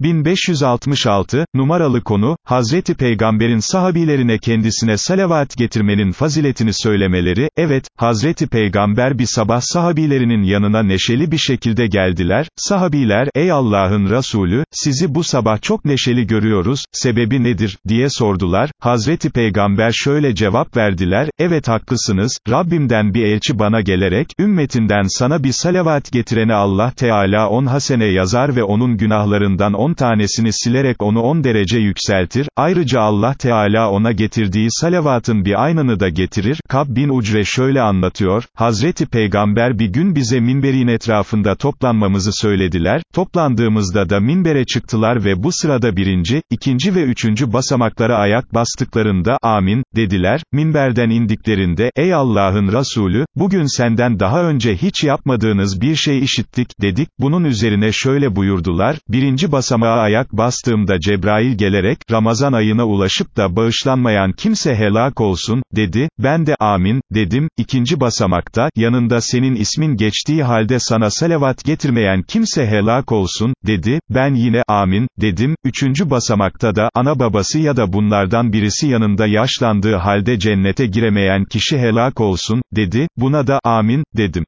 1566, numaralı konu, Hazreti Peygamber'in sahabilerine kendisine salavat getirmenin faziletini söylemeleri, evet, Hazreti Peygamber bir sabah sahabilerinin yanına neşeli bir şekilde geldiler, sahabiler, ey Allah'ın Resulü, sizi bu sabah çok neşeli görüyoruz, sebebi nedir, diye sordular, Hazreti Peygamber şöyle cevap verdiler, evet haklısınız, Rabbimden bir elçi bana gelerek, ümmetinden sana bir salavat getirene Allah Teala on hasene yazar ve onun günahlarından on tanesini silerek onu on derece yükseltir, ayrıca Allah Teala ona getirdiği salavatın bir aynını da getirir, Kab bin Ucre şöyle anlatıyor, Hazreti Peygamber bir gün bize minberin etrafında toplanmamızı söylediler, toplandığımızda da minbere çıktılar ve bu sırada birinci, ikinci ve üçüncü basamaklara ayak bastıklarında, amin, dediler, minberden indiklerinde, ey Allah'ın Resulü, bugün senden daha önce hiç yapmadığınız bir şey işittik, dedik, bunun üzerine şöyle buyurdular, birinci basamağa ayak bastığımda Cebrail gelerek, Ramazan ayına ulaşıp da bağışlanmayan kimse helak olsun, dedi, ben de amin, dedim, ikinci basamakta, yanında senin ismin geçtiği halde sana salavat getirmeyen kimse helak olsun, dedi, ben yine amin, dedim, üçüncü basamakta da, ana babası ya da bunlardan birisi yanında yaşlandığı halde cennete giremeyen kişi helak olsun, dedi, buna da amin, dedim.